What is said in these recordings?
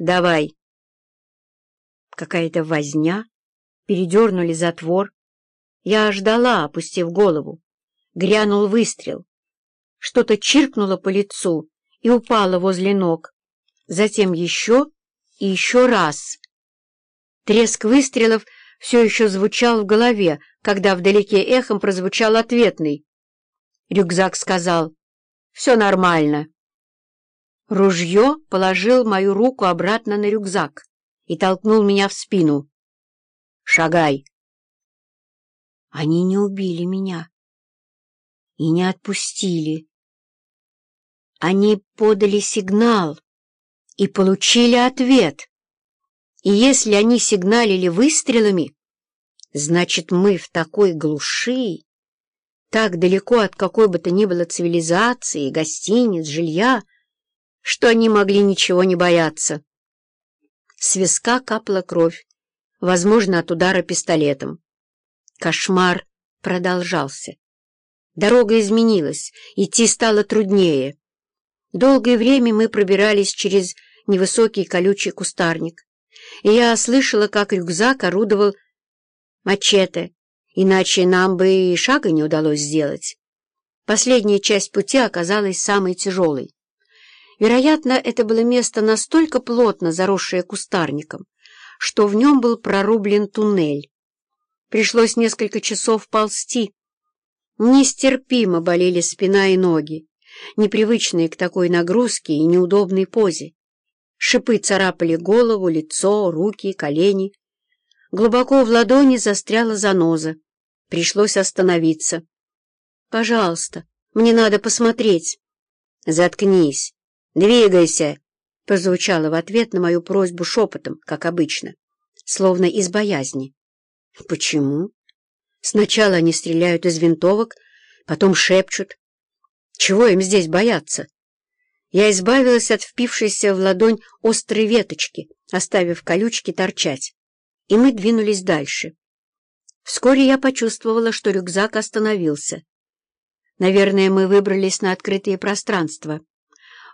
Давай. Какая-то возня. Передернули затвор. Я ждала, опустив голову. Грянул выстрел. Что-то чиркнуло по лицу и упало возле ног. Затем еще и еще раз. Треск выстрелов все еще звучал в голове, когда вдалеке эхом прозвучал ответный. Рюкзак сказал «Все нормально». Ружье положил мою руку обратно на рюкзак и толкнул меня в спину. «Шагай!» Они не убили меня и не отпустили. Они подали сигнал и получили ответ. И если они сигналили выстрелами, значит, мы в такой глуши, так далеко от какой бы то ни было цивилизации, гостиниц, жилья, что они могли ничего не бояться. С виска капала кровь, возможно, от удара пистолетом. Кошмар продолжался. Дорога изменилась, идти стало труднее. Долгое время мы пробирались через невысокий колючий кустарник, и я слышала, как рюкзак орудовал мачете, иначе нам бы и шага не удалось сделать. Последняя часть пути оказалась самой тяжелой. Вероятно, это было место настолько плотно заросшее кустарником, что в нем был прорублен туннель. Пришлось несколько часов ползти. Нестерпимо болели спина и ноги, непривычные к такой нагрузке и неудобной позе. Шипы царапали голову, лицо, руки, колени. Глубоко в ладони застряла заноза. Пришлось остановиться. «Пожалуйста, мне надо посмотреть». «Заткнись». «Двигайся!» — прозвучало в ответ на мою просьбу шепотом, как обычно, словно из боязни. «Почему?» Сначала они стреляют из винтовок, потом шепчут. Чего им здесь бояться? Я избавилась от впившейся в ладонь острой веточки, оставив колючки торчать, и мы двинулись дальше. Вскоре я почувствовала, что рюкзак остановился. Наверное, мы выбрались на открытые пространства.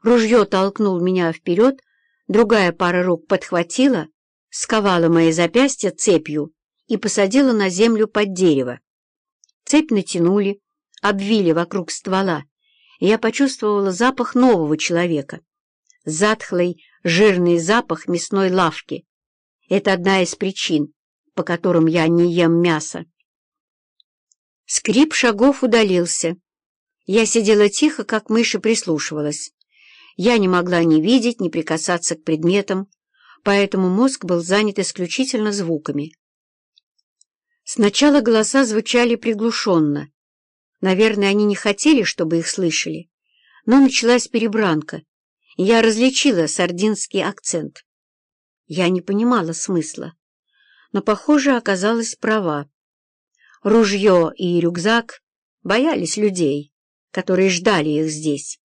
Ружье толкнул меня вперед, другая пара рук подхватила, сковала мои запястья цепью и посадила на землю под дерево. Цепь натянули, обвили вокруг ствола, и я почувствовала запах нового человека. Затхлый, жирный запах мясной лавки. Это одна из причин, по которым я не ем мясо. Скрип шагов удалился. Я сидела тихо, как мышь, и прислушивалась. Я не могла ни видеть, ни прикасаться к предметам, поэтому мозг был занят исключительно звуками. Сначала голоса звучали приглушенно. Наверное, они не хотели, чтобы их слышали. Но началась перебранка, и я различила сардинский акцент. Я не понимала смысла, но, похоже, оказалась права. Ружье и рюкзак боялись людей, которые ждали их здесь.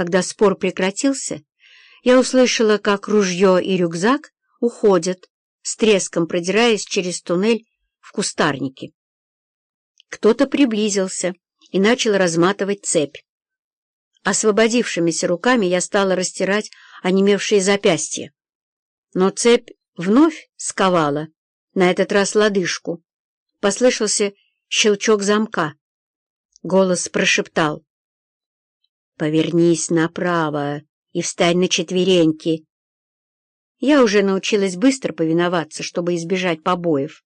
Когда спор прекратился, я услышала, как ружье и рюкзак уходят, с треском продираясь через туннель в кустарнике. Кто-то приблизился и начал разматывать цепь. Освободившимися руками я стала растирать онемевшие запястья. Но цепь вновь сковала, на этот раз лодыжку. Послышался щелчок замка. Голос прошептал. «Повернись направо и встань на четвереньки». Я уже научилась быстро повиноваться, чтобы избежать побоев.